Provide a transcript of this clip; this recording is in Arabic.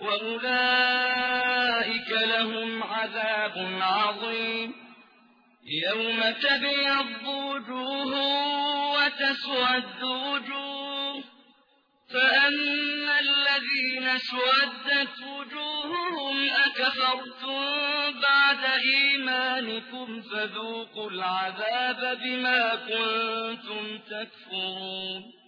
وأولئك لهم عذاب عظيم. يوم تبيض وجوه وتسود وجوه. فأما الذين سودت وجوههم أكفرتم بعد إيمانكم فذوقوا العذاب بما كنتم تكفرون.